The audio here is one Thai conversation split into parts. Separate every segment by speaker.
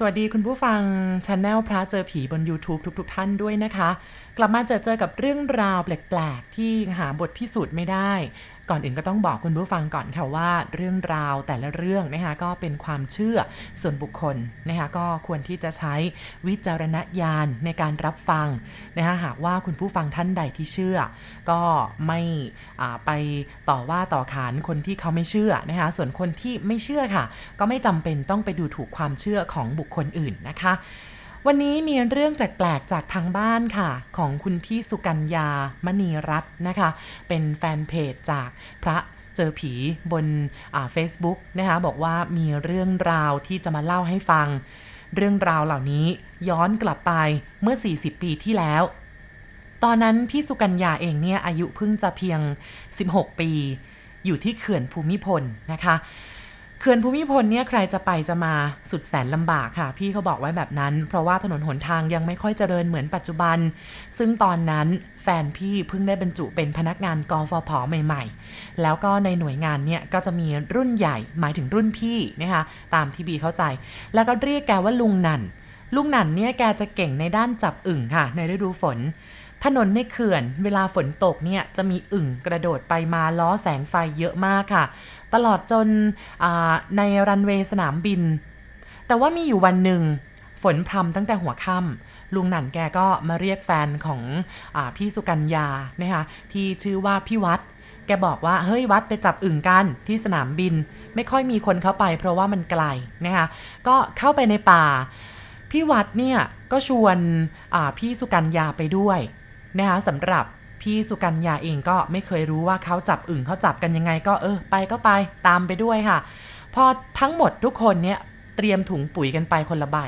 Speaker 1: สวัสดีคุณผู้ฟังช anel พระเจอผีบน YouTube ทุกๆทท่านด้วยนะคะ กลับมาเจอเจอกับเรื่องราวแปลกๆ ที่หาบทพิสูจน์ไม่ได้ ก่อนอื่นก็ต้องบอกคุณผู้ฟังก่อนค่ะว่าเรื่องราวแต่ละเรื่องนะคะก็เป็นความเชื่อส่วนบุคคลนะคะก็ควรที่จะใช้วิจารณญาณในการรับฟังนะคะหากว่าคุณผู้ฟังท่านใดที่เชื่อ ก็ไม่ไปต่อว่าต่อขานคนที่เขาไม่เชื่อนะคะส่วนคนที่ไม่เชื่อค่ะ ก็ไม่จำเป็นต้องไปดูถูกความเชื่อของบุคคลอื่นนะคะ วันนี้มีเรื่องแปลกๆจากทางบ้านค่ะ ของคุณพี่สุกัญญามณีรัตน์นะคะ เป็นแฟนเพจจากพระเจอผีบนเฟซบุ๊กนะคะ บอกว่ามีเรื่องราวที่จะมาเล่าให้ฟัง เรื่องราวเหล่านี้ย้อนกลับไปเมื่อ 40 ปีที่แล้ว ตอนนั้นพี่สุกัญญาเองเนี่ยอายุเพิ่งจะเพียง 16 ปี อยู่ที่เขื่อนภูมิพลนะคะ เขื่อนภูมิพลเนี่ยใครจะไปจะมาสุดแสนลำบากค่ะ พี่เขาบอกไว้แบบนั้น เพราะว่าถนนหนทางยังไม่ค่อยเจริญเหมือนปัจจุบัน ซึ่งตอนนั้นแฟนพี่เพิ่งได้บรรจุเป็นพนักงานกฟผใหม่ ๆ แล้วก็ในหน่วยงานเนี่ยก็จะมีรุ่นใหญ่หมายถึงรุ่นพี่นะคะตามที่บีเข้าใจ แล้วก็เรียกแกว่าลุงนันลุงนันเนี่ยแกจะเก่งในด้านจับอึ่งค่ะ ในฤดูฝน ถนนในเขื่อน เวลาฝนตกเนี่ยจะมีอึ่งกระโดดไปมาล้อแสงไฟเยอะมากค่ะ ตลอดจนในรันเวย์สนามบิน แต่ว่ามีอยู่วันหนึ่งฝนพรำตั้งแต่หัวค่ำลุงหนันแกก็มาเรียกแฟนของอพี่สุกัญญานะคะที่ชื่อว่าพี่วัด แกบอกว่าเฮ้ยวัดไปจับอึ่งกันที่สนามบิน ไม่ค่อยมีคนเข้าไป เพราะว่ามันไกลนะคะก็เข้าไปในป่า พี่วัดเนี่ยก็ชวนพี่สุกัญญาไปด้วย นะคะสำหรับพี่สุกัญญาเองก็ไม่เคยรู้ว่าเขาจับอึ่งเขาจับกันยังไงก็เออไปก็ไปตามไปด้วยค่ะ พอทั้งหมดทุกคนเนี่ยเตรียมถุงปุ๋ยกันไปคนละใบ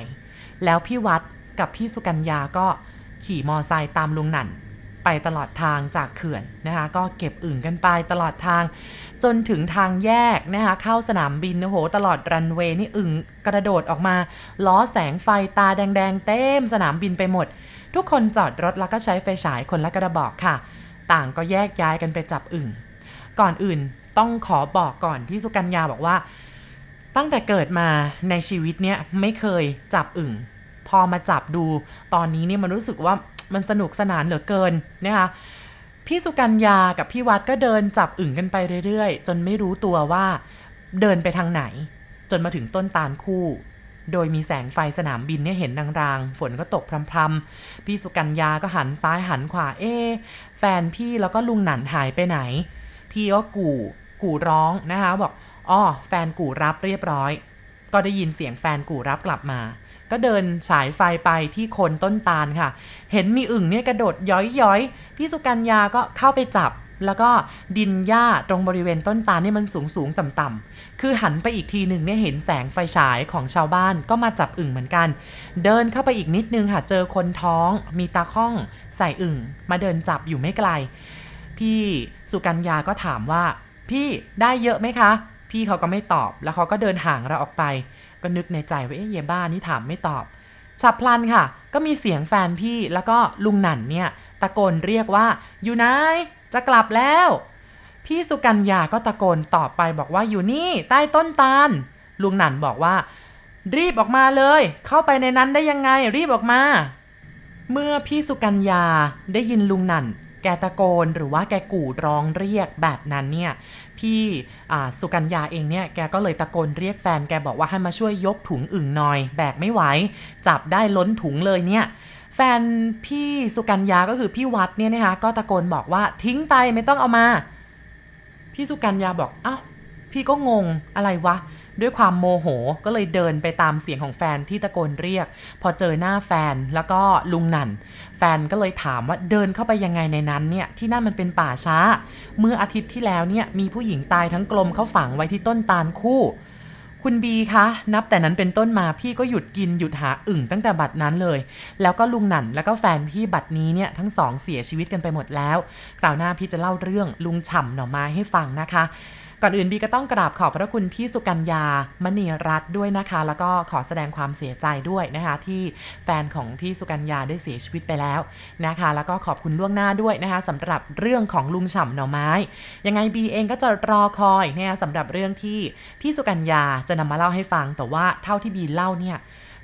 Speaker 1: แล้วพี่วัดกับพี่สุกัญญาก็ขี่มอไซค์ตามลุงหนัน ไปตลอดทางจากเขื่อนนะคะก็เก็บอึ่งกันไปตลอดทาง จนถึงทางแยกนะคะเข้าสนามบินโอ้โหตลอดรันเวย์นี่อึ่งกระโดดออกมาล้อแสงไฟตาแดงๆ เต็มสนามบินไปหมด ทุกคนจอดรถแล้วก็ใช้ไฟฉายคนละกระบอกค่ะ ต่างก็แยกย้ายกันไปจับอึ่ง ก่อนอื่นต้องขอบอกก่อนที่สุกัญญาบอกว่า ตั้งแต่เกิดมาในชีวิตเนี้ยไม่เคยจับอึ่งพอมาจับดูตอนนี้เนี่ยมันรู้สึกว่า มันสนุกสนานเหลือเกินนะคะพี่สุกัญญากับพี่วัดก็เดินจับอึ่งกันไปเรื่อยๆ จนไม่รู้ตัวว่าเดินไปทางไหน จนมาถึงต้นตาลคู่ โดยมีแสงไฟสนามบินเนี่ยเห็นรางๆ ฝนก็ตกพรำๆ พี่สุกัญญาก็หันซ้ายหันขวาเอ๊แฟนพี่แล้วก็ลุงหนันหายไปไหน พี่ก็กู่กู่ร้องนะคะบอกอ๋อแฟนกู่รับเรียบร้อย ก็ได้ยินเสียงแฟนกูรับกลับมา ก็เดินฉายไฟไปที่โคนต้นตาลค่ะ เห็นมีอึ่งเนี่ยกระโดดย้อยย้อยพี่สุกัญญาก็เข้าไปจับ แล้วก็ดินหญ้าตรงบริเวณต้นตาลนี่มันสูงสูงต่ำต่ำคือหันไปอีกทีหนึ่งเนี่ยเห็นแสงไฟฉายของชาวบ้านก็มาจับอึ่งเหมือนกัน เดินเข้าไปอีกนิดนึงค่ะ เจอคนท้อง มีตาข้อง ใส่อึ่ง มาเดินจับอยู่ไม่ไกล พี่สุกัญญาก็ถามว่า พี่ได้เยอะไหมคะ พี่เขาก็ไม่ตอบ แล้วเขาก็เดินห่างเราออกไป ก็นึกในใจว่าเอ๊ะเยบ้านี่ถามไม่ตอบ ฉับพลันค่ะ ก็มีเสียงแฟนพี่แล้วก็ลุงหนันเนี่ย ตะโกนเรียกว่า อยู่ไหน จะกลับแล้ว พี่สุกัญญาก็ตะโกนตอบไปบอกว่าอยู่นี่ ใต้ต้นตาล ลุงหนันบอกว่า รีบออกมาเลย เข้าไปในนั้นได้ยังไง รีบออกมา เมื่อพี่สุกัญญาได้ยินลุงหนัน แกตะโกนหรือว่าแกกู่ร้องเรียกแบบนั้นเนี่ยพี่สุกัญญาเองเนี่ยแกก็เลยตะโกนเรียกแฟนแกบอกว่าให้มาช่วยยกถุงอึ่งหน่อย แบกไม่ไหว จับได้ล้นถุงเลยเนี่ยแฟนพี่สุกัญญาก็คือพี่วัดเนี่ยนะคะก็ตะโกนบอกว่าทิ้งไปไม่ต้องเอามา พี่สุกัญญาบอกอ้า พี่ก็งงอะไรวะ ด้วยความโมโหก็เลยเดินไปตามเสียงของแฟนที่ตะโกนเรียก พอเจอหน้าแฟนแล้วก็ลุงนันแฟนก็เลยถามว่าเดินเข้าไปยังไงในนั้นเนี่ยที่นั่นมันเป็นป่าช้า เมื่ออาทิตย์ที่แล้วเนี่ยมีผู้หญิงตายทั้งกลมเขาฝังไว้ที่ต้นตาลคู่คุณบีคะนับแต่นั้นเป็นต้นมาพี่ก็หยุดกินหยุดหาอึ่งตั้งแต่บัดนั้นเลย แล้วก็ลุงหนันแล้วก็แฟนพี่บัดนี้เนี่ยทั้งสองเสียชีวิตกันไปหมดแล้วคราวหน้าพี่จะเล่าเรื่องลุงฉ่ำหน่อไม้ให้ฟังนะคะ ก่อนอื่นบีก็ต้องกราบขอบพระคุณพี่สุกัญญามณีรัตน์ด้วยนะคะ แล้วก็ขอแสดงความเสียใจด้วยนะคะ ที่แฟนของพี่สุกัญญาได้เสียชีวิตไปแล้วนะคะ แล้วก็ขอบคุณล่วงหน้าด้วยนะคะสำหรับเรื่องของลุงฉ่ำหน่อไม้ ยังไงบีเองก็จะรอคอยเนี่ยสำหรับเรื่องที่พี่สุกัญญาจะนำมาเล่าให้ฟังแต่ว่าเท่าที่บีเล่าเนี่ย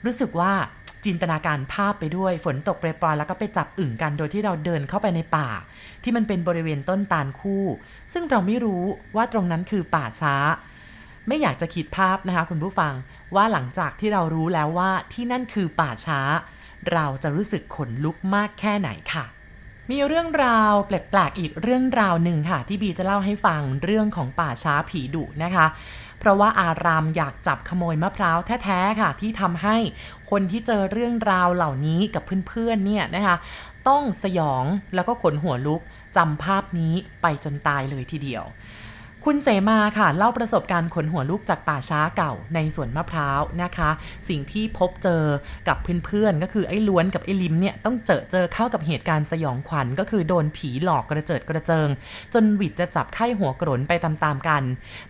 Speaker 1: รู้สึกว่า จินตนาการภาพไปด้วย ฝนตกเปรปรอยแล้วก็ไปจับอึ่งกันโดยที่เราเดินเข้าไปในป่า ที่มันเป็นบริเวณต้นตาลคู่ ซึ่งเราไม่รู้ว่าตรงนั้นคือป่าช้า ไม่อยากจะคิดภาพนะคะคุณผู้ฟังว่าหลังจากที่เรารู้แล้วว่าที่นั่นคือป่าช้า เราจะรู้สึกขนลุกมากแค่ไหนค่ะ มีเรื่องราวแปลกๆอีกเรื่องราวหนึ่งค่ะ ที่บีจะเล่าให้ฟังเรื่องของป่าช้าผีดุนะคะ เพราะว่าอารามอยากจับขโมยมะพร้าวแท้ๆค่ะ ที่ทำให้คนที่เจอเรื่องราวเหล่านี้กับเพื่อนๆเนี่ยนะคะ ต้องสยองแล้วก็ขนหัวลุกจำภาพนี้ไปจนตายเลยทีเดียว คุณเสมาค่ะเล่าประสบการณ์ขนหัวลูกจากป่าช้าเก่าในสวนมะพร้าวนะคะ สิ่งที่พบเจอกับเพื่อนๆก็คือไอ้ล้วนกับไอ้ลิมเนี่ยต้องเจอเจอเข้ากับเหตุการณ์สยองขวัญก็คือโดนผีหลอกกระเจิดกระเจิง จนวิดจะจับไข้หัวกรนไปตามๆกัน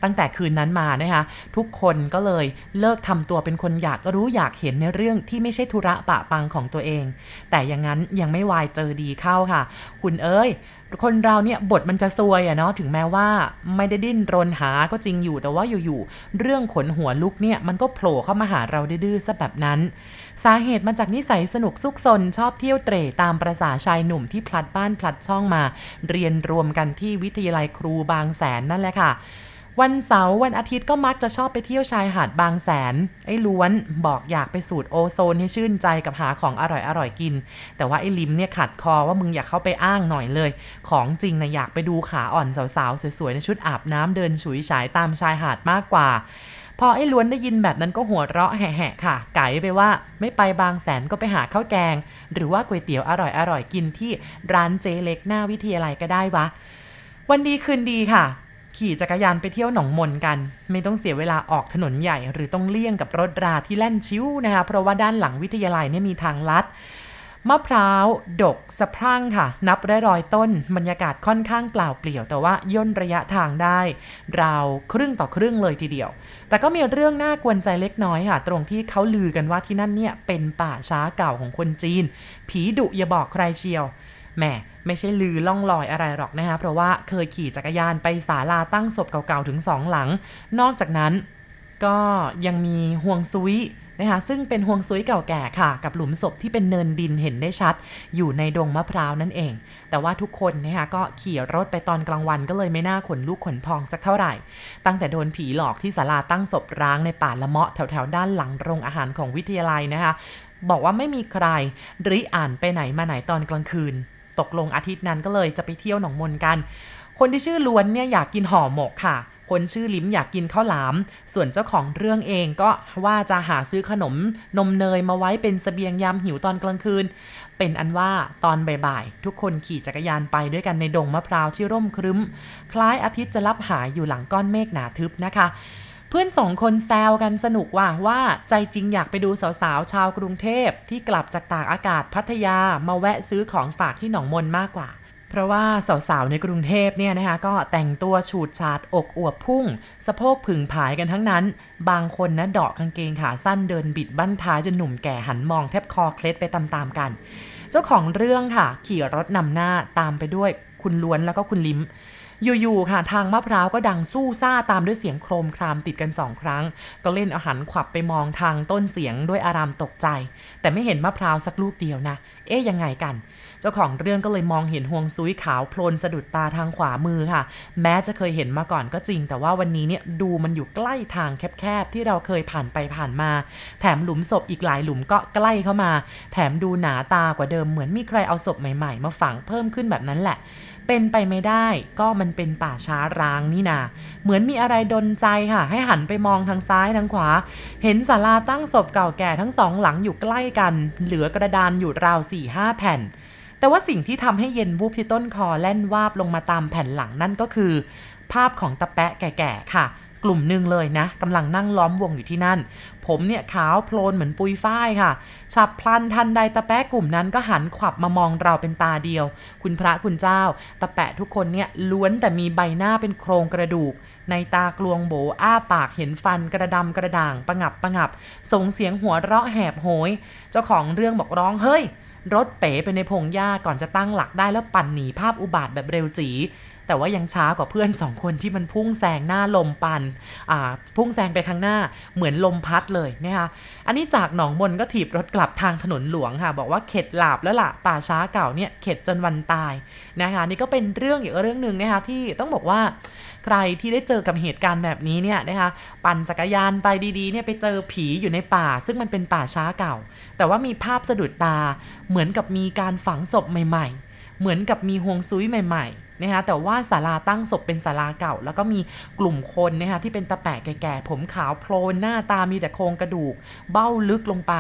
Speaker 1: ตั้งแต่คืนนั้นมานะคะทุกคนก็เลยเลิกทำตัวเป็นคนอยากรู้อยากเห็นในเรื่องที่ไม่ใช่ธุระปะปังของตัวเอง แต่อย่างนั้นยังไม่วายเจอดีเข้าค่ะ คุณเอ้ยคนเราเนี่ยบทมันจะซวยอะเนาะถึงแม้ว่าไม่ได้ดิ้นรนหาก็จริงอยู่แต่ว่าอยู่ๆเรื่องขนหัวลุกเนี่ยมันก็โผล่เข้ามาหาเราดื้อๆซะแบบนั้น สาเหตุมาจากนิสัยสนุกซุกซนชอบเที่ยวเตร่ตามประษาชายหนุ่มที่พลัดบ้านพลัดช่องมา เรียนรวมกันที่วิทยาลัยครูบางแสนนั่นแหละค่ะ วันเสาร์วันอาทิตย์ก็มักจะชอบไปเที่ยวชายหาดบางแสน ไอ้ล้วนบอกอยากไปสูดโอโซนให้ชื่นใจกับหาของอร่อยๆกิน แต่ว่าไอ้ลิมเนี่ยขัดคอว่ามึงอยากเข้าไปอ้างหน่อยเลย ของจริงนะอยากไปดูขาอ่อนสาวๆ สวยๆ ในชุดอาบน้ำเดินฉุยฉายตามชายหาดมากกว่า พอไอ้ล้วนได้ยินแบบนั้นก็หัวเราะแหะๆค่ะ ไก่ไปว่าไม่ไปบางแสนก็ไปหาข้าวแกง หรือว่าก๋วยเตี๋ยวอร่อยๆกินที่ร้านเจเล็กหน้าวิทยาลัยก็ได้วะวันดีคืนดีค่ะ ขี่จักรยานไปเที่ยวหนองมนกัน ไม่ต้องเสียเวลาออกถนนใหญ่ หรือต้องเลี่ยงกับรถราที่แล่นชิวนะคะเพราะว่าด้านหลังวิทยาลัยเนี่ยมีทางลัดมะพร้าวดกสะพรั่งค่ะ นับร้อยรอยต้น บรรยากาศค่อนข้างเปล่าเปลี่ยว แต่ว่าย่นระยะทางได้ ราวครึ่งต่อครึ่งเลยทีเดียว แต่ก็มีเรื่องน่ากวนใจเล็กน้อยค่ะ ตรงที่เขาลือกันว่าที่นั่นเนี่ยเป็นป่าช้าเก่าของคนจีน ผีดุอย่าบอกใครเชียว แหม่ไม่ใช่ลือล่องลอยอะไรหรอกนะคะเพราะว่าเคยขี่จักรยานไปศาลาตั้งศพเก่าๆถึงสองหลัง นอกจากนั้นก็ยังมีห่วงซุยนะคะซึ่งเป็นห่วงซุยเก่าแก่ค่ะ กับหลุมศพที่เป็นเนินดินเห็นได้ชัด อยู่ในดงมะพร้าวนั่นเอง แต่ว่าทุกคนนะคะก็ขี่รถไปตอนกลางวันก็เลยไม่น่าขนลุกขนพองสักเท่าไหร่ ตั้งแต่โดนผีหลอกที่ศาลาตั้งศพร้างในป่าละเมาะแถวๆด้านหลังโรงอาหารของวิทยาลัยนะคะบอกว่าไม่มีใครริอ่านไปไหนมาไหนตอนกลางคืน ตกลงอาทิตย์นั้นก็เลยจะไปเที่ยวหนองมนกัน คนที่ชื่อล้วนเนี่ยอยากกินห่อหมกค่ะ คนชื่อลิ้มอยากกินข้าวหลาม ส่วนเจ้าของเรื่องเองก็ว่าจะหาซื้อขนมนมเนยมาไว้เป็นสเสบียงยามหิวตอนกลางคืน เป็นอันว่าตอนบ่ายๆ ทุกคนขี่จักรยานไปด้วยกันในดงมะพร้าวที่ร่มครึ้ม คล้ายอาทิตย์จะลับหายอยู่หลังก้อนเมฆหนาทึบนะคะ เพื่อนสองคนแซวกันสนุกว่าว่าใจจริงอยากไปดูสาวๆ ชาวกรุงเทพที่กลับจากตากอากาศพัทยามาแวะซื้อของฝากที่หนองมนมากกว่า เพราะว่าสาวๆ ในกรุงเทพเนี่ยนะคะก็แต่งตัวฉูดฉาดอกอวบพุ่ง สะโพกผึ่งผายกันทั้งนั้น บางคนนะเดาะกางเกงขาสั้นเดินบิดบั้นท้ายจนหนุ่มแก่หันมองแทบคอเคล็ดไปตามๆกัน เจ้าของเรื่องค่ะ ขี่รถนำหน้าตามไปด้วยคุณล้วนแล้วก็คุณลิ้ม อยู่ๆค่ะ ทางมะพร้าวก็ดังสู้ซ่าตามด้วยเสียงโครมครามติดกันสองครั้ง ก็เล่นอาหารขวับไปมองทางต้นเสียงด้วยอารามตกใจ แต่ไม่เห็นมะพร้าวสักลูกเดียวนะ เอ๊ยยังไงกัน เจ้าของเรื่องก็เลยมองเห็นห่วงซุยขาวโพลนสะดุดตาทางขวามือค่ะ แม้จะเคยเห็นมาก่อนก็จริง แต่ว่าวันนี้เนี่ยดูมันอยู่ใกล้ทางแคบๆที่เราเคยผ่านไปผ่านมา แถมหลุมศพอีกหลายหลุมก็ใกล้เข้ามา แถมดูหนาตากว่าเดิมเหมือนมีใครเอาศพใหม่ๆ มาฝังเพิ่มขึ้นแบบนั้นแหละเป็นไปไม่ได้ก็มันเป็นป่าช้าร้างนี่นา เหมือนมีอะไรดนใจค่ะ ให้หันไปมองทางซ้ายทางขวา เห็นศาลาตั้งศพเก่าแก่ทั้งสองหลังอยู่ใกล้กัน เหลือกระดานอยู่ราว4ี่ห้าแผ่น แต่ว่าสิ่งที่ทำให้เย็นวูบที่ต้นคอแล่นวาบลงมาตามแผ่นหลังนั่นก็คือ ภาพของตะแปะแก่ๆค่ะ กลุ่มหนึ่งเลยนะกำลังนั่งล้อมวงอยู่ที่นั่น ผมเนี่ยขาวโพลนเหมือนปุยฝ้ายค่ะ ฉับพลันทันใดตะแปะกลุ่มนั้นก็หันขวับมามองเราเป็นตาเดียว คุณพระคุณเจ้า ตะแปะทุกคนเนี่ยล้วนแต่มีใบหน้าเป็นโครงกระดูกในตากลวงโบอ้าปากเห็นฟันกระดำกระด่างประงับประงับ ส่งเสียงหัวเราะแหบโหย เจ้าของเรื่องบอกร้องเฮ้ย รถเป๋ไปในพงหญ้าก่อนจะตั้งหลักได้แล้วปั่นหนีภาพอุบาทแบบเร็วจี แต่ว่ายังช้ากว่าเพื่อนสองคนที่มันพุ่งแซงหน้าลมปันอ่าพุ่งแซงไปข้างหน้าเหมือนลมพัดเลยนะคะอันนี้จากหนองมนก็ถีบรถกลับทางถนนหลวงค่ะ บอกว่าเข็ดหลาบแล้วล่ะป่าช้าเก่าเนี่ยเข็ดจนวันตายนะคะนี่ก็เป็นเรื่องอีกเรื่องหนึ่งนะคะที่ต้องบอกว่าใครที่ได้เจอกับเหตุการณ์แบบนี้เนี่ยนะคะปั่นจักรยานไปดีๆเนี่ยไปเจอผีอยู่ในป่า ซึ่งมันเป็นป่าช้าเก่า แต่ว่ามีภาพสะดุดตาเหมือนกับมีการฝังศพใหม่ ๆ เหมือนกับมีฮวงซุยใหม่ ๆ นะคะแต่ว่าศาลาตั้งศพเป็นศาลาเก่า แล้วก็มีกลุ่มคนนะคะที่เป็นตะแปะแก่ๆผมขาวโพลนหน้าตามีแต่โครงกระดูก เบ้าลึกลงไป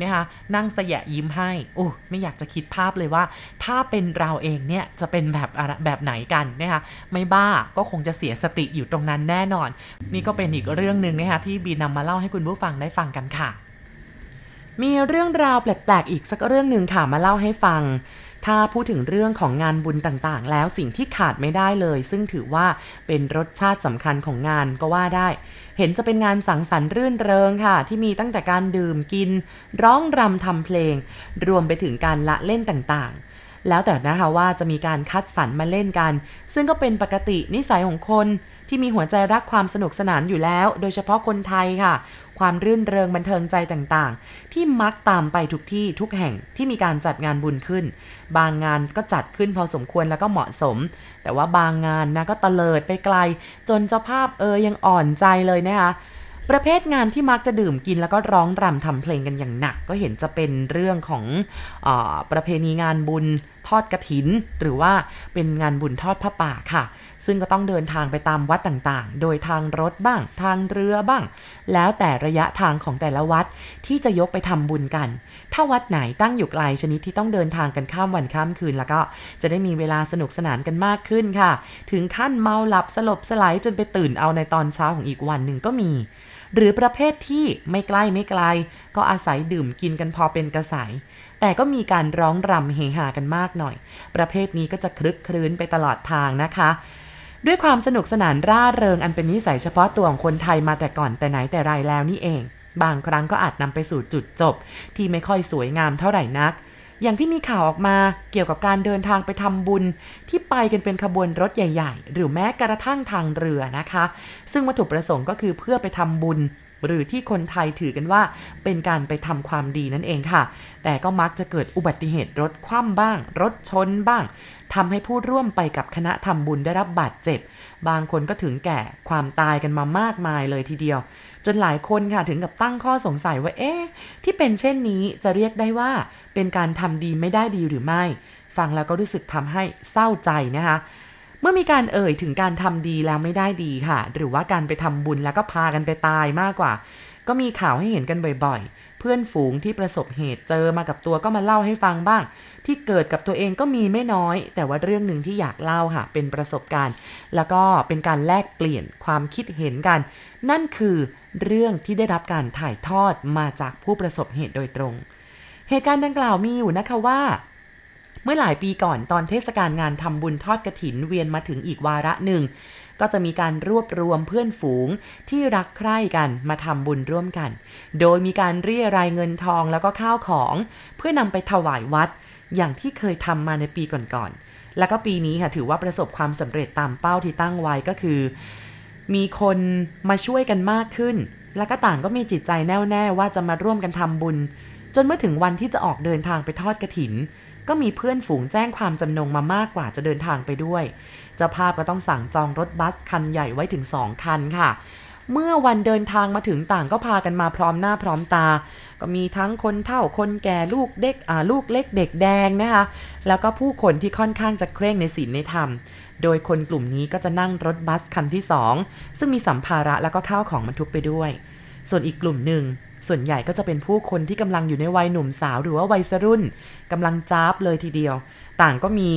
Speaker 1: นะคะนั่งเสยะยิ้มให้โอ้ไม่อยากจะคิดภาพเลยว่า ถ้าเป็นเราเองเนี่ยจะเป็นแบบแบบไหนกันนะคะไม่บ้าก็คงจะเสียสติอยู่ตรงนั้นแน่นอน นี่ก็เป็นอีกเรื่องหนึ่งนะคะที่บีนำมาเล่าให้คุณผู้ฟังได้ฟังกันค่ะ มีเรื่องราวแปลกๆ อีกสักเรื่องหนึ่งค่ะมาเล่าให้ฟัง ถ้าพูดถึงเรื่องของงานบุญต่างๆ แล้วสิ่งที่ขาดไม่ได้เลย ซึ่งถือว่าเป็นรสชาติสำคัญของงานก็ว่าได้ เห็นจะเป็นงานสังสรรค์รื่นเริงค่ะ ที่มีตั้งแต่การดื่มกิน ร้องรำทำเพลง รวมไปถึงการละเล่นต่างๆ แล้วแต่นะคะว่าจะมีการคัดสรรมาเล่นกัน ซึ่งก็เป็นปกตินิสัยของคนที่มีหัวใจรักความสนุกสนานอยู่แล้ว โดยเฉพาะคนไทยค่ะ ความรื่นเริงบันเทิงใจต่างๆ ที่มักตามไปทุกที่ทุกแห่งที่มีการจัดงานบุญขึ้น บางงานก็จัดขึ้นพอสมควรแล้วก็เหมาะสม แต่ว่าบางงานนะก็เตลิดไปไกล จนเจ้าภาพเออยังอ่อนใจเลยนะคะประเภทงานที่มักจะดื่มกินแล้วก็ร้องรำทำเพลงกันอย่างหนัก ก็เห็นจะเป็นเรื่องของอประเพณีงานบุญ ทอดกระถิน หรือว่าเป็นงานบุญทอดพระป่าค่ะ ซึ่งก็ต้องเดินทางไปตามวัดต่างๆ โดยทางรถบ้าง ทางเรือบ้าง แล้วแต่ระยะทางของแต่ละวัดที่จะยกไปทำบุญกัน ถ้าวัดไหนตั้งอยู่ไกลชนิดที่ต้องเดินทางกันข้ามวันข้ามคืนแล้วก็จะได้มีเวลาสนุกสนานกันมากขึ้นค่ะ ถึงขั้นเมาหลับสลบสลายจนไปตื่นเอาในตอนเช้าของอีกวันหนึ่งก็มี หรือประเภทที่ไม่ใกล้ไม่ไกล ก็อาศัยดื่มกินกันพอเป็นกระสาย แต่ก็มีการร้องรำเฮฮากันมากหน่อย ประเภทนี้ก็จะคลึกครื้นไปตลอดทางนะคะ ด้วยความสนุกสนานร่าเริงอันเป็นนิสัยเฉพาะตัวของคนไทยมาแต่ก่อนแต่ไหนแต่ไรแล้วนี่เอง บางครั้งก็อาจนำไปสู่จุดจบ ที่ไม่ค่อยสวยงามเท่าไหร่นักอย่างที่มีข่าวออกมาเกี่ยวกับการเดินทางไปทำบุญ ที่ไปกันเป็นขบวนรถใหญ่ ๆ หรือแม้กระทั่งทางเรือนะคะ ซึ่งวัตถุประสงค์ก็คือเพื่อไปทำบุญ หรือที่คนไทยถือกันว่าเป็นการไปทำความดีนั่นเองค่ะ แต่ก็มักจะเกิดอุบัติเหตุรถคว่ำบ้าง รถชนบ้างทำให้ผู้ร่วมไปกับคณะทำบุญได้รับบาดเจ็บ บางคนก็ถึงแก่ความตายกันมามากมายเลยทีเดียว จนหลายคนค่ะถึงกับตั้งข้อสงสัยว่า เอ๊ะ ที่เป็นเช่นนี้จะเรียกได้ว่า เป็นการทำดีไม่ได้ดีหรือไม่ ฟังแล้วก็รู้สึกทำให้เศร้าใจนะคะ เมื่อมีการเอ่ยถึงการทำดีแล้วไม่ได้ดีค่ะ หรือว่าการไปทำบุญแล้วก็พากันไปตายมากกว่า ก็มีข่าวให้เห็นกันบ่อยเพื่อนฝูงที่ประสบเหตุเจอมากับตัวก็มาเล่าให้ฟังบ้าง ที่เกิดกับตัวเองก็มีไม่น้อย แต่ว่าเรื่องหนึ่งที่อยากเล่าค่ะ เป็นประสบการณ์ แล้วก็เป็นการแลกเปลี่ยนความคิดเห็นกัน นั่นคือเรื่องที่ได้รับการถ่ายทอดมาจากผู้ประสบเหตุโดยตรง เหตุการณ์ดังกล่าวมีอยู่นะคะว่า เมื่อหลายปีก่อนตอนเทศกาลงานทำบุญทอดกระถินเวียนมาถึงอีกวาระหนึ่ง ก็จะมีการรวบรวมเพื่อนฝูงที่รักใคร่กันมาทำบุญร่วมกัน โดยมีการเรียรายเงินทองแล้วก็ข้าวของ เพื่อนำไปถวายวัด อย่างที่เคยทำมาในปีก่อนๆ แล้วก็ปีนี้ค่ะถือว่าประสบความสำเร็จตามเป้าที่ตั้งไว้ก็คือ มีคนมาช่วยกันมากขึ้น แล้วก็ต่างก็มีจิตใจแน่วแน่ว่าจะมาร่วมกันทำบุญ จนเมื่อถึงวันที่จะออกเดินทางไปทอดกระถิน ก็มีเพื่อนฝูงแจ้งความจำนงมามากกว่าจะเดินทางไปด้วย เจ้าภาพก็ต้องสั่งจองรถบัสคันใหญ่ไว้ถึง 2 คันค่ะ เมื่อวันเดินทางมาถึงต่างก็พากันมาพร้อมหน้าพร้อมตา ก็มีทั้งคนเฒ่าคนแก่ลูกเด็กอ่าลูกเล็กเด็กแดงนะคะ แล้วก็ผู้คนที่ค่อนข้างจะเคร่งในศีลในธรรม โดยคนกลุ่มนี้ก็จะนั่งรถบัสคันที่ 2 ซึ่งมีสัมภาระแล้วก็ข้าวของบรรทุกไปด้วย ส่วนอีกกลุ่มหนึ่ง ส่วนใหญ่ก็จะเป็นผู้คนที่กำลังอยู่ในวัยหนุ่มสาวหรือว่าวัยรุ่นกำลังจ้าบเลยทีเดียว ต่างก็มี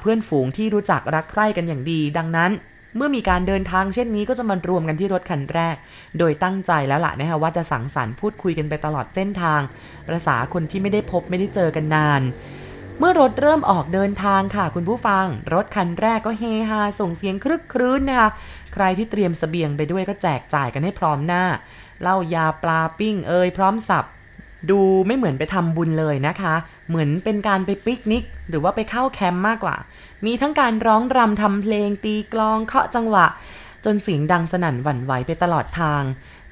Speaker 1: เพื่อนฝูงที่รู้จักรักใคร่กันอย่างดี ดังนั้นเมื่อมีการเดินทางเช่นนี้ก็จะมารวมกันที่รถคันแรก โดยตั้งใจแล้วล่ะนะคะว่าจะสังสรรค์พูดคุยกันไปตลอดเส้นทาง ประษาคนที่ไม่ได้พบไม่ได้เจอกันนาน เมื่อรถเริ่มออกเดินทางค่ะคุณผู้ฟัง รถคันแรกก็เฮฮาส่งเสียงครึกครื้นนะคะ ใครที่เตรียมสเสบียงไปด้วยก็แจกจ่ายกันให้พร้อมหน้าเหล้ายาปลาปิ้งเอยพร้อมสับดูไม่เหมือนไปทำบุญเลยนะคะ เหมือนเป็นการไปปิกนิก หรือว่าไปเข้าแคมป์มากกว่า มีทั้งการร้องรำทำเพลงตีกลองเคาะจังหวะ จนเสียงดังสนั่นหวั่นไหวไปตลอดทาง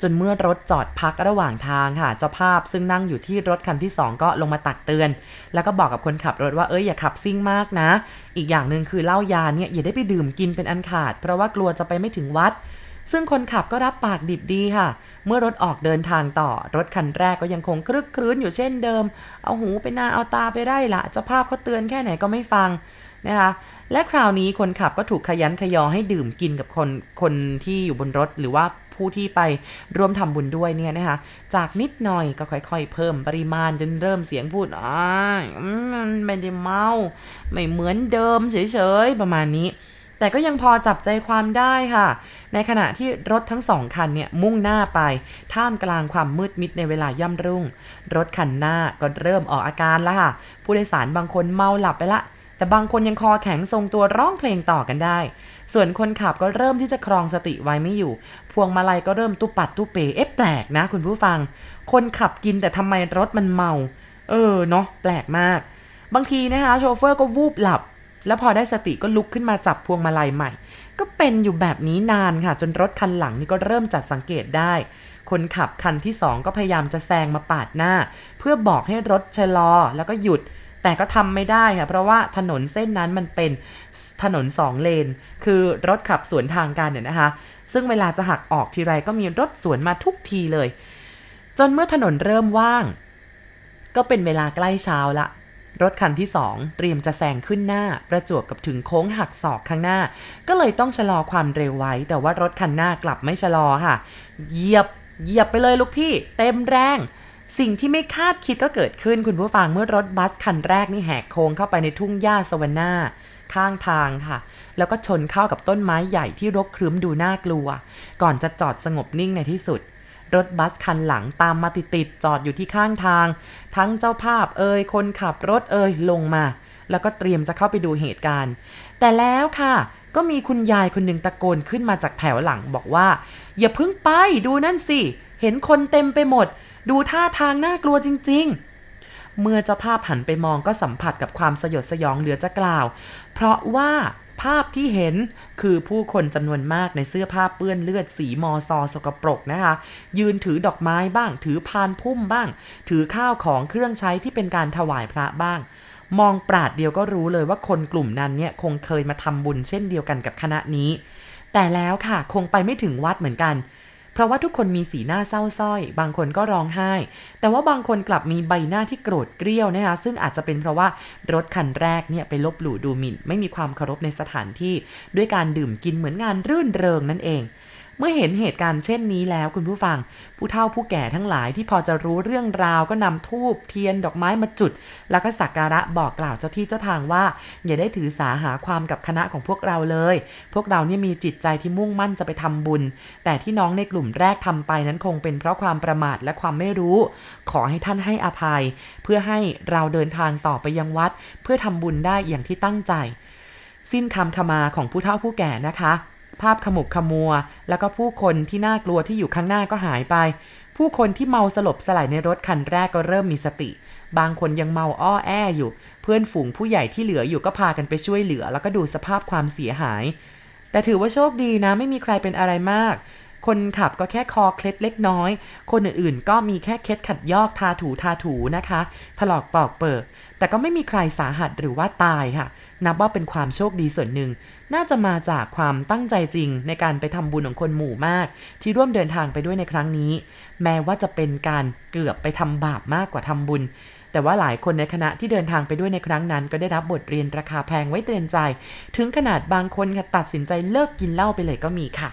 Speaker 1: จนเมื่อรถจอดพักระหว่างทางค่ะ เจ้าภาพซึ่งนั่งอยู่ที่รถคันที่ 2 ก็ลงมาตักเตือน แล้วก็บอกกับคนขับรถว่าเอ้ยอย่าขับซิ่งมากนะ อีกอย่างหนึ่งคือเหล้ายาเนี่ยอย่าได้ไปดื่มกินเป็นอันขาด เพราะว่ากลัวจะไปไม่ถึงวัดซึ่งคนขับก็รับปากดิบดีค่ะ เมื่อรถออกเดินทางต่อ รถคันแรกก็ยังคงครึกครื้นอยู่เช่นเดิม เอาหูไปหน้าเอาตาไปไร่ละเจ้าภาพเขาเตือนแค่ไหนก็ไม่ฟัง นะคะและคราวนี้คนขับก็ถูกขยันขยอให้ดื่มกินกับคนคนที่อยู่บนรถหรือว่าผู้ที่ไปร่วมทำบุญด้วยเนี่ยนะคะจากนิดหน่อยก็ค่อย ๆ เพิ่มปริมาณจนเริ่มเสียงพูดอ่าไม่ได้เมาไม่เหมือนเดิมเฉยๆประมาณนี้ แต่ก็ยังพอจับใจความได้ค่ะ ในขณะที่รถทั้งสองคันเนี่ยมุ่งหน้าไป ท่ามกลางความมืดมิดในเวลาย่ำรุ่ง รถคันหน้าก็เริ่มออกอาการแล้วค่ะ ผู้โดยสารบางคนเมาหลับไปละ แต่บางคนยังคอแข็งทรงตัวร้องเพลงต่อกันได้ ส่วนคนขับก็เริ่มที่จะครองสติไว้ไม่อยู่ พวงมาลัยก็เริ่มตุปัดตุเปเอ๊ะแปลกนะ คุณผู้ฟัง คนขับกินแต่ทำไมรถมันเมา เออเนาะแปลกมาก บางทีนะคะ โชเฟอร์ก็วูบหลับ แล้วพอได้สติก็ลุกขึ้นมาจับพวงมาลัยใหม่ ก็เป็นอยู่แบบนี้นานค่ะ จนรถคันหลังนี่ก็เริ่มจัดสังเกตได้ คนขับคันที่สองก็พยายามจะแซงมาปาดหน้า เพื่อบอกให้รถชะลอแล้วก็หยุด แต่ก็ทำไม่ได้ค่ะ เพราะว่าถนนเส้นนั้นมันเป็นถนนสองเลน คือรถขับสวนทางกันเนี่ยนะคะ ซึ่งเวลาจะหักออกทีไรก็มีรถสวนมาทุกทีเลย จนเมื่อถนนเริ่มว่าง ก็เป็นเวลาใกล้เช้าละรถคันที่2เตรียมจะแซงขึ้นหน้า ประจวบกับถึงโค้งหักศอกข้างหน้า ก็เลยต้องชะลอความเร็วไว้ แต่ว่ารถคันหน้ากลับไม่ชะลอค่ะ เหยียบเหยียบไปเลยลูกพี่ เต็มแรง สิ่งที่ไม่คาดคิดก็เกิดขึ้นคุณผู้ฟังเมื่อรถบัสคันแรกนี่แหกโค้งเข้าไปในทุ่งหญ้าสวรรณาข้างทางค่ะ แล้วก็ชนเข้ากับต้นไม้ใหญ่ที่รกครึ้มดูน่ากลัว ก่อนจะจอดสงบนิ่งในที่สุด รถบัสคันหลังตามมาติดๆจอดอยู่ที่ข้างทาง ทั้งเจ้าภาพเอ่ยคนขับรถเอ่ยลงมา แล้วก็เตรียมจะเข้าไปดูเหตุการณ์ แต่แล้วค่ะ ก็มีคุณยายคนหนึ่งตะโกนขึ้นมาจากแถวหลังบอกว่า อย่าเพิ่งไปดูนั่นสิเห็นคนเต็มไปหมด ดูท่าทางน่ากลัวจริง ๆ เมื่อเจ้าภาพหันไปมองก็สัมผัสกับความสยดสยองเหลือจะกล่าว เพราะว่าภาพที่เห็นคือผู้คนจำนวนมากในเสื้อผ้าเปื้อนเลือดสีมอซอสกปรกนะคะ ยืนถือดอกไม้บ้าง ถือพานพุ่มบ้าง ถือข้าวของเครื่องใช้ที่เป็นการถวายพระบ้าง มองปราดเดียวก็รู้เลยว่าคนกลุ่มนั้นเนี่ยคงเคยมาทำบุญเช่นเดียวกันกับคณะนี้ แต่แล้วค่ะคงไปไม่ถึงวัดเหมือนกัน เพราะว่าทุกคนมีสีหน้าเศร้าส้อย บางคนก็ร้องไห้ แต่ว่าบางคนกลับมีใบหน้าที่โกรธเกรี้ยวนะคะซึ่งอาจจะเป็นเพราะว่ารถคันแรกเนี่ยไปลบหลู่ดูหมิ่น ไม่มีความเคารพในสถานที่ ด้วยการดื่มกินเหมือนงานรื่นเริงนั่นเอง เมื่อเห็นเหตุการณ์เช่นนี้แล้วคุณผู้ฟัง ผู้เฒ่าผู้แก่ทั้งหลายที่พอจะรู้เรื่องราวก็นำทูบเทียนดอกไม้มาจุด แล้วก็สักการะบอกกล่าวเจ้าที่เจ้าทางว่า อย่าได้ถือสาหาความกับคณะของพวกเราเลย พวกเราเนี่ยมีจิตใจที่มุ่งมั่นจะไปทำบุญ แต่ที่น้องในกลุ่มแรกทำไปนั้นคงเป็นเพราะความประมาทและความไม่รู้ ขอให้ท่านให้อภัย เพื่อให้เราเดินทางต่อไปยังวัด เพื่อทำบุญได้อย่างที่ตั้งใจ สิ้นคำขมาของผู้เฒ่าผู้แก่นะคะ ภาพขมุกขมัว แล้วก็ผู้คนที่น่ากลัวที่อยู่ข้างหน้าก็หายไป ผู้คนที่เมาสลบสลายในรถคันแรกก็เริ่มมีสติ บางคนยังเมาอ้อแออยู่ เพื่อนฝูงผู้ใหญ่ที่เหลืออยู่ก็พากันไปช่วยเหลือ แล้วก็ดูสภาพความเสียหาย แต่ถือว่าโชคดีนะไม่มีใครเป็นอะไรมาก คนขับก็แค่คอเคล็ดเล็กน้อย คนอื่นๆ ก็มีแค่เคล็ดขัดยอกทาถูทาถูนะคะ ถลอกปอกเปิก แต่ก็ไม่มีใครสาหัสหรือว่าตายค่ะ นับว่าเป็นความโชคดีส่วนหนึ่ง น่าจะมาจากความตั้งใจจริงในการไปทำบุญของคนหมู่มาก ที่ร่วมเดินทางไปด้วยในครั้งนี้ แม้ว่าจะเป็นการเกือบไปทำบาปมากกว่าทำบุญแต่ว่าหลายคนในคณะที่เดินทางไปด้วยในครั้งนั้น ก็ได้รับบทเรียนราคาแพงไว้เตือนใจ ถึงขนาดบางคนค่ะตัดสินใจเลิกกินเหล้าไปเลยก็มีค่ะ